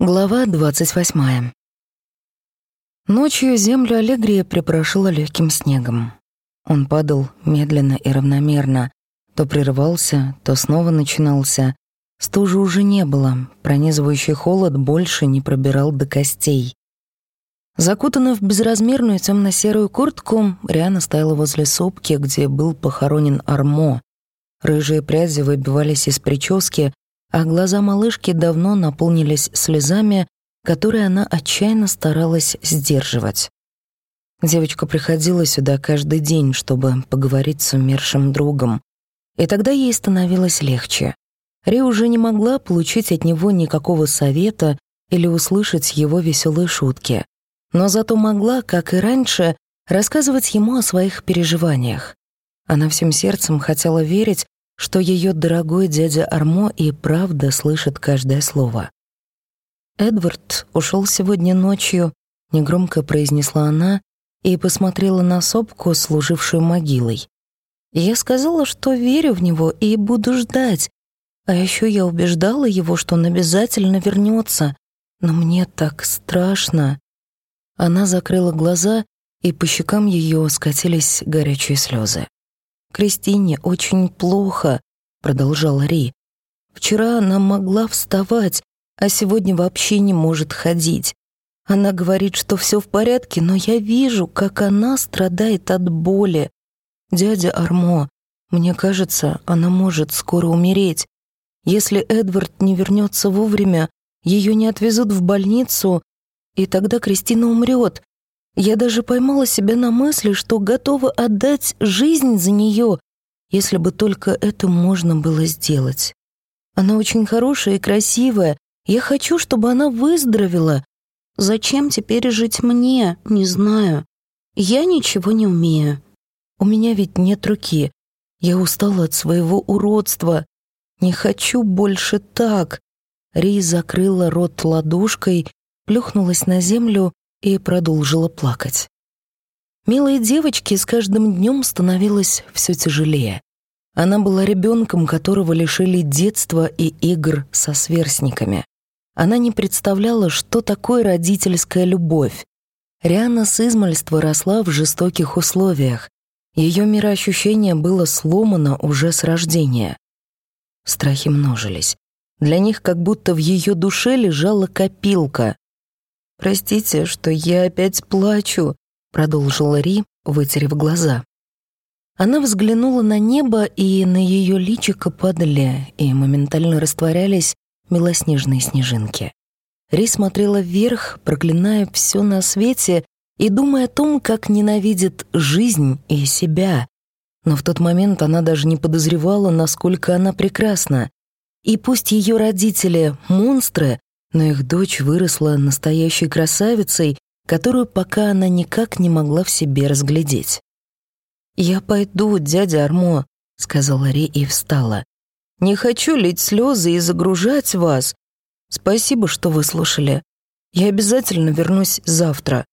Глава двадцать восьмая. Ночью землю Аллегрия припорошила легким снегом. Он падал медленно и равномерно, то прерывался, то снова начинался. Стужи уже не было, пронизывающий холод больше не пробирал до костей. Закутанная в безразмерную темно-серую куртку, Риана стояла возле сопки, где был похоронен Армо. Рыжие пряди выбивались из прически, а глаза малышки давно наполнились слезами, которые она отчаянно старалась сдерживать. Девочка приходила сюда каждый день, чтобы поговорить с умершим другом, и тогда ей становилось легче. Ри уже не могла получить от него никакого совета или услышать его веселые шутки, но зато могла, как и раньше, рассказывать ему о своих переживаниях. Она всем сердцем хотела верить, что ее дорогой дядя Армо и правда слышит каждое слово. «Эдвард ушел сегодня ночью», — негромко произнесла она и посмотрела на сопку, служившую могилой. «Я сказала, что верю в него и буду ждать, а еще я убеждала его, что он обязательно вернется, но мне так страшно». Она закрыла глаза, и по щекам ее скатились горячие слезы. Кристине очень плохо», — продолжала Ри. «Вчера она могла вставать, а сегодня вообще не может ходить. Она говорит, что все в порядке, но я вижу, как она страдает от боли. Дядя Армо, мне кажется, она может скоро умереть. Если Эдвард не вернется вовремя, ее не отвезут в больницу, и тогда Кристина умрет. Я даже поймала себя на мысли, что готова отдать жизнь за нее, если бы только это можно было сделать. Она очень хорошая и красивая. Я хочу, чтобы она выздоровела. Зачем теперь жить мне, не знаю. Я ничего не умею. У меня ведь нет руки. Я устала от своего уродства. Не хочу больше так. Ри закрыла рот ладошкой, плюхнулась на землю и продолжила плакать. Милой девочке с каждым днем становилось все тяжелее. Она была ребенком, которого лишили детства и игр со сверстниками. Она не представляла, что такое родительская любовь. Риана с измальства росла в жестоких условиях. Ее мироощущение было сломано уже с рождения. Страхи множились. Для них как будто в ее душе лежала копилка, «Простите, что я опять плачу», — продолжила Ри, вытерев глаза. Она взглянула на небо, и на ее личико падали и моментально растворялись белоснежные снежинки. Ри смотрела вверх, проклиная все на свете и думая о том, как ненавидит жизнь и себя. Но в тот момент она даже не подозревала, насколько она прекрасна. И пусть ее родители — монстры, но их дочь выросла настоящей красавицей, которую пока она никак не могла в себе разглядеть. «Я пойду, дядя Армо», — сказала Ри и встала. «Не хочу лить слезы и загружать вас. Спасибо, что выслушали. Я обязательно вернусь завтра».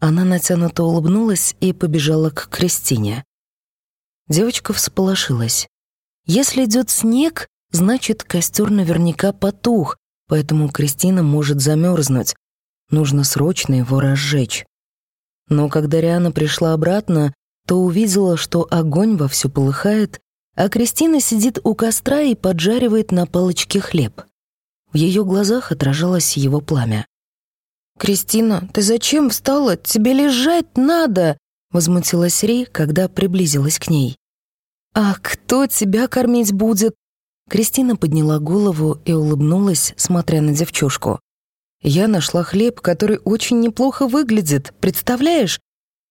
Она натянуто улыбнулась и побежала к Кристине. Девочка всполошилась. Если идет снег, значит, костер наверняка потух, поэтому Кристина может замерзнуть. Нужно срочно его разжечь. Но когда Риана пришла обратно, то увидела, что огонь вовсю полыхает, а Кристина сидит у костра и поджаривает на палочке хлеб. В ее глазах отражалось его пламя. «Кристина, ты зачем встала? Тебе лежать надо!» Возмутилась Ри, когда приблизилась к ней. «А кто тебя кормить будет?» Кристина подняла голову и улыбнулась, смотря на девчушку. «Я нашла хлеб, который очень неплохо выглядит, представляешь?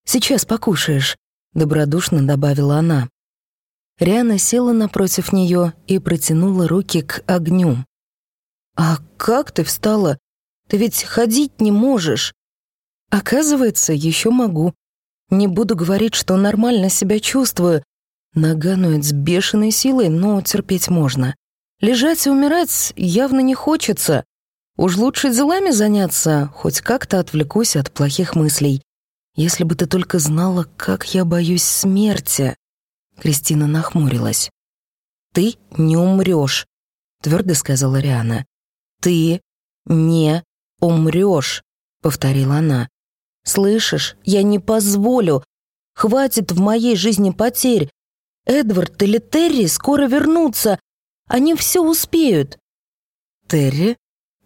Сейчас покушаешь», — добродушно добавила она. Риана села напротив нее и протянула руки к огню. «А как ты встала? Ты ведь ходить не можешь». «Оказывается, еще могу. Не буду говорить, что нормально себя чувствую, Нога ноет с бешеной силой, но терпеть можно. Лежать и умирать явно не хочется. Уж лучше делами заняться, хоть как-то отвлекусь от плохих мыслей. Если бы ты только знала, как я боюсь смерти. Кристина нахмурилась. Ты не умрешь, твердо сказала Риана. Ты не умрешь», — повторила она. «Слышишь, я не позволю. Хватит в моей жизни потерь. Эдвард или Терри скоро вернутся. Они все успеют». «Терри?»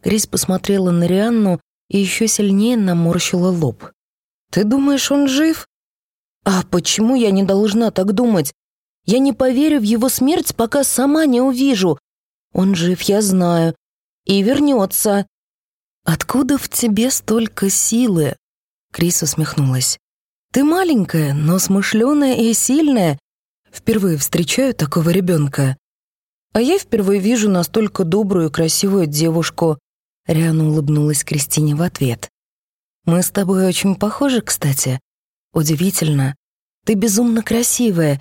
Крис посмотрела на Рианну и еще сильнее наморщила лоб. «Ты думаешь, он жив?» «А почему я не должна так думать? Я не поверю в его смерть, пока сама не увижу. Он жив, я знаю. И вернется». «Откуда в тебе столько силы?» Крис усмехнулась. «Ты маленькая, но смышленая и сильная. Впервые встречаю такого ребенка. А я впервые вижу настолько добрую и красивую девушку». Риана улыбнулась Кристине в ответ. «Мы с тобой очень похожи, кстати. Удивительно. Ты безумно красивая.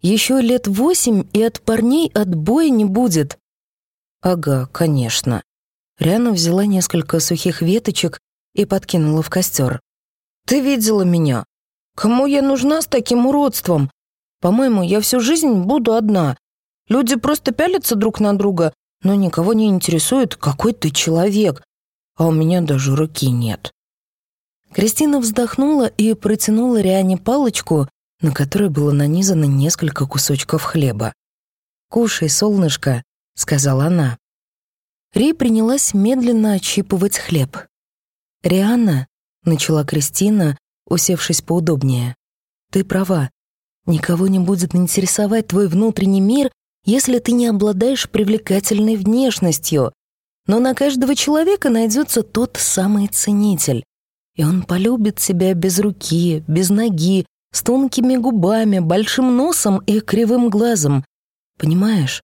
Еще лет восемь, и от парней отбоя не будет». «Ага, конечно». Риана взяла несколько сухих веточек и подкинула в костер. «Ты видела меня? Кому я нужна с таким уродством? По-моему, я всю жизнь буду одна. Люди просто пялятся друг на друга, но никого не интересует, какой ты человек, а у меня даже руки нет». Кристина вздохнула и протянула Риане палочку, на которой было нанизано несколько кусочков хлеба. «Кушай, солнышко», — сказала она. Ри принялась медленно отщипывать хлеб. «Рианна», — начала Кристина, усевшись поудобнее, — «ты права. Никого не будет интересовать твой внутренний мир, если ты не обладаешь привлекательной внешностью. Но на каждого человека найдется тот самый ценитель. И он полюбит тебя без руки, без ноги, с тонкими губами, большим носом и кривым глазом. Понимаешь?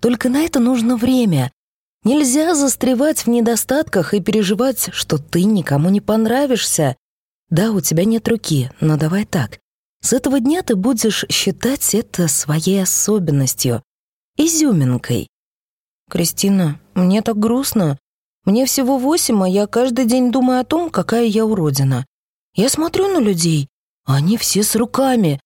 Только на это нужно время. Нельзя застревать в недостатках и переживать, что ты никому не понравишься. Да, у тебя нет руки, но давай так. С этого дня ты будешь считать это своей особенностью изюминкой. «Кристина, мне так грустно. Мне всего восемь, а я каждый день думаю о том, какая я уродина. Я смотрю на людей, а они все с руками,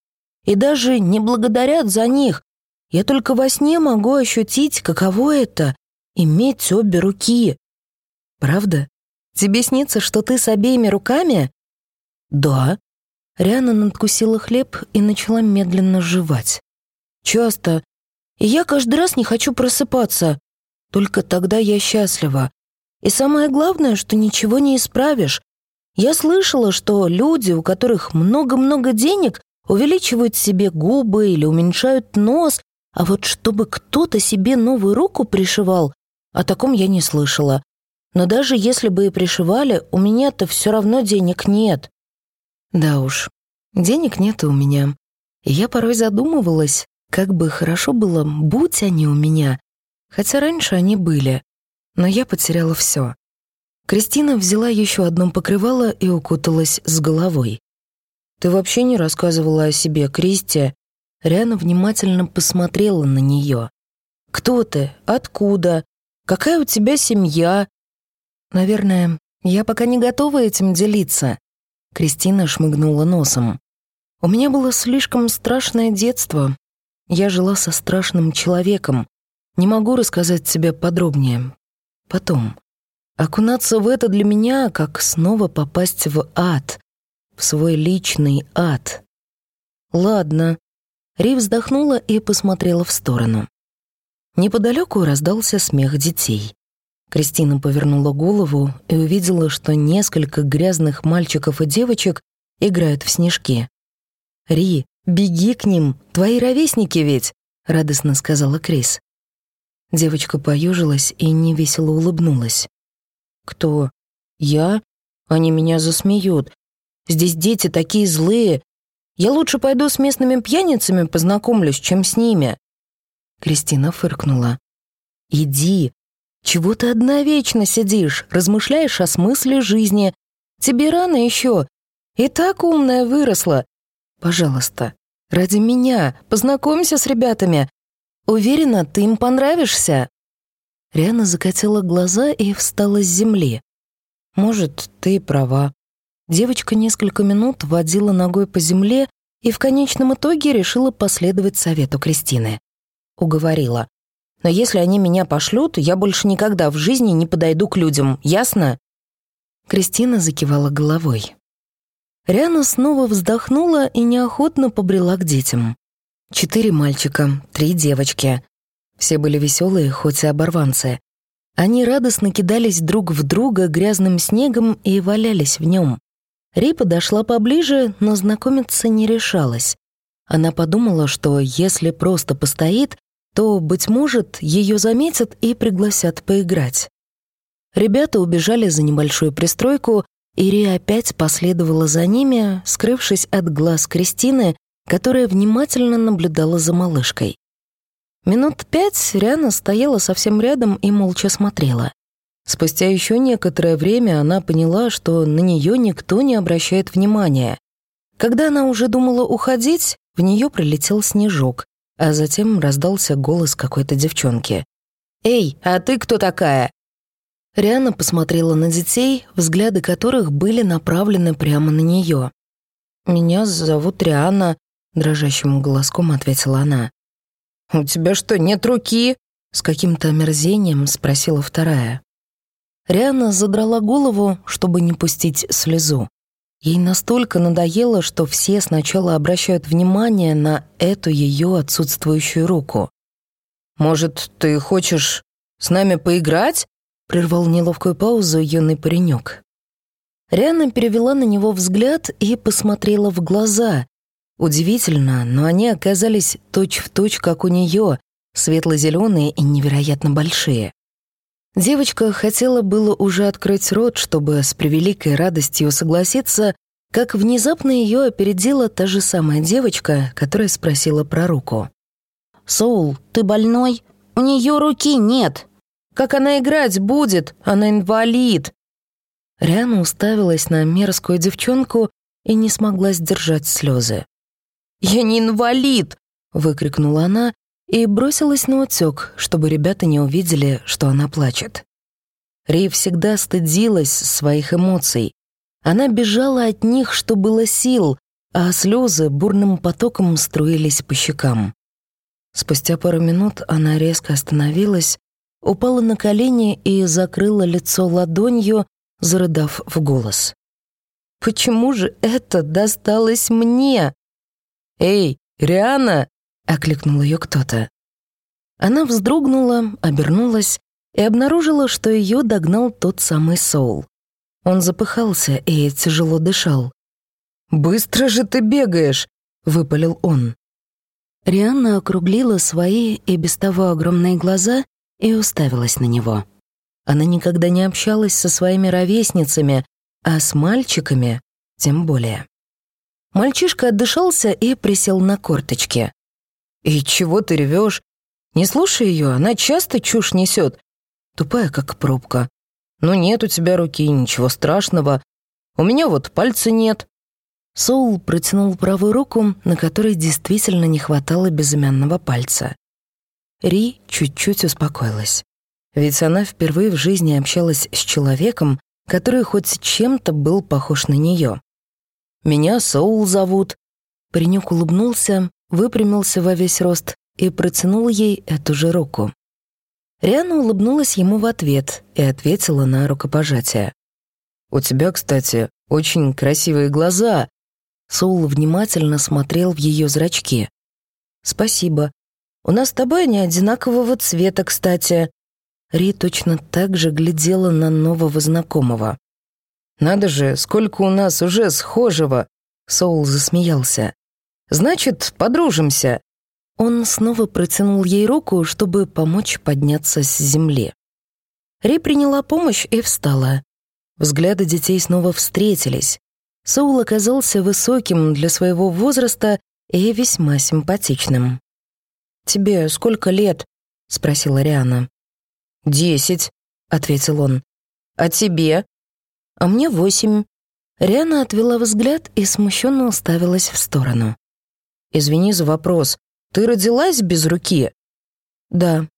и даже не благодарят за них. Я только во сне могу ощутить, каково это — иметь обе руки. Правда? Тебе снится, что ты с обеими руками? Да. Риана надкусила хлеб и начала медленно жевать. Часто и я каждый раз не хочу просыпаться. Только тогда я счастлива. И самое главное, что ничего не исправишь. Я слышала, что люди, у которых много-много денег, увеличивают себе губы или уменьшают нос, а вот чтобы кто-то себе новую руку пришивал, о таком я не слышала. Но даже если бы и пришивали, у меня-то все равно денег нет. Да уж, денег нет у меня. И я порой задумывалась, как бы хорошо было, будь они у меня. Хотя раньше они были. Но я потеряла все. Кристина взяла еще одно покрывало и укуталась с головой. «Ты вообще не рассказывала о себе, Кристи?» Риана внимательно посмотрела на нее. «Кто ты? Откуда? Какая у тебя семья?» «Наверное, я пока не готова этим делиться». Кристина шмыгнула носом. «У меня было слишком страшное детство, я жила со страшным человеком. Не могу рассказать тебе подробнее. Потом. Окунаться в это для меня, как снова попасть в ад. В свой личный ад. Ладно. Ри вздохнула и посмотрела в сторону. Неподалеку раздался смех детей. Кристина повернула голову и увидела, что несколько грязных мальчиков и девочек играют в снежки. Ри, «Беги к ним, твои ровесники ведь», — радостно сказала Крис. Девочка поюжилась и невесело улыбнулась. «Кто? Я? Они меня засмеют. Здесь дети такие злые. Я лучше пойду с местными пьяницами познакомлюсь, чем с ними». Кристина фыркнула. «Иди. Чего ты одна вечно сидишь, размышляешь о смысле жизни? Тебе рано еще. И так умная выросла. Пожалуйста, ради меня, познакомься с ребятами. Уверена, ты им понравишься». Риана закатила глаза и встала с земли. «Может, ты права». Девочка несколько минут водила ногой по земле и в конечном итоге решила последовать совету Кристины. Уговорила. «Но если они меня пошлют, я больше никогда в жизни не подойду к людям, ясно?» Кристина закивала головой. Риана снова вздохнула и неохотно побрела к детям. Четыре мальчика, три девочки. Все были веселые, хоть и оборванцы. Они радостно кидались друг в друга грязным снегом и валялись в нем. Ри подошла поближе, но знакомиться не решалась. Она подумала, что если просто постоит, то, быть может, ее заметят и пригласят поиграть. Ребята убежали за небольшую пристройку, и Ри опять последовала за ними, скрывшись от глаз Кристины, которая внимательно наблюдала за малышкой. Минут пять Риана стояла совсем рядом и молча смотрела. Спустя еще некоторое время она поняла, что на нее никто не обращает внимания. Когда она уже думала уходить, в нее прилетел снежок, а затем раздался голос какой-то девчонки. «Эй, а ты кто такая?» Риана посмотрела на детей, взгляды которых были направлены прямо на нее. «Меня зовут Риана», — дрожащим голоском ответила она. «У тебя что, нет руки?» — с каким-то омерзением спросила вторая. Риана задрала голову, чтобы не пустить слезу. Ей настолько надоело, что все сначала обращают внимание на эту ее отсутствующую руку. «Может, ты хочешь с нами поиграть?» — прервал неловкую паузу юный паренек. Риана перевела на него взгляд и посмотрела в глаза. Удивительно, но они оказались точь-в-точь, точь, как у нее, светло-зеленые и невероятно большие. Девочка хотела было уже открыть рот, чтобы с превеликой радостью согласиться, как внезапно ее опередила та же самая девочка, которая спросила про руку. «Соул, ты больной? У нее руки нет. Как она играть будет? Она инвалид!» Риана уставилась на мерзкую девчонку и не смогла сдержать слезы. «Я не инвалид!» — выкрикнула она и бросилась на утёк, чтобы ребята не увидели, что она плачет. Ри всегда стыдилась своих эмоций. Она бежала от них, что было сил, а слезы бурным потоком струились по щекам. Спустя пару минут она резко остановилась, упала на колени и закрыла лицо ладонью, зарыдав в голос. «Почему же это досталось мне?» «Эй, Риана!» — окликнул ее кто-то. Она вздрогнула, обернулась и обнаружила, что ее догнал тот самый Соул. Он запыхался и тяжело дышал. «Быстро же ты бегаешь!» — выпалил он. Рианна округлила свои и без того огромные глаза и уставилась на него. Она никогда не общалась со своими ровесницами, а с мальчиками тем более. Мальчишка отдышался и присел на корточки. «И чего ты ревешь? Не слушай ее, она часто чушь несет. Тупая, как пробка. Ну нет у тебя руки, ничего страшного. У меня вот пальца нет». Соул протянул правую руку, на которой действительно не хватало безымянного пальца. Ри чуть-чуть успокоилась. Ведь она впервые в жизни общалась с человеком, который хоть чем-то был похож на нее. «Меня Соул зовут». Паренек улыбнулся, выпрямился во весь рост и протянул ей эту же руку. Риана улыбнулась ему в ответ и ответила на рукопожатие. «У тебя, кстати, очень красивые глаза». Соул внимательно смотрел в ее зрачки. «Спасибо. У нас с тобой они одинакового цвета, кстати». Ри точно так же глядела на нового знакомого. «Надо же, сколько у нас уже схожего!» Соул засмеялся. «Значит, подружимся!» Он снова протянул ей руку, чтобы помочь подняться с земли. Ри приняла помощь и встала. Взгляды детей снова встретились. Соул оказался высоким для своего возраста и весьма симпатичным. «Тебе сколько лет?» — спросила Риана. «Десять», — ответил он. «А тебе?» «А мне восемь». Риана отвела взгляд и смущенно уставилась в сторону. «Извини за вопрос. Ты родилась без руки?» «Да».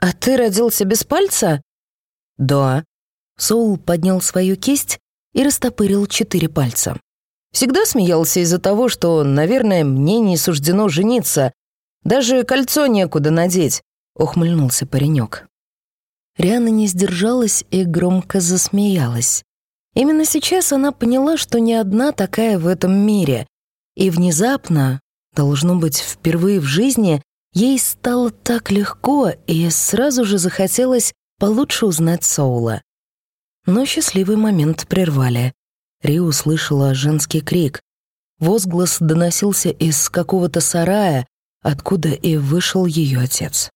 «А ты родился без пальца?» «Да». Соул поднял свою кисть и растопырил четыре пальца. «Всегда смеялся из-за того, что, наверное, мне не суждено жениться. Даже кольцо некуда надеть», — ухмыльнулся паренек. Риана не сдержалась и громко засмеялась. Именно сейчас она поняла, что не одна такая в этом мире. И внезапно, должно быть, впервые в жизни, ей стало так легко, и сразу же захотелось получше узнать Соула. Но счастливый момент прервали. Ри услышала женский крик. Возглас доносился из какого-то сарая, откуда и вышел ее отец.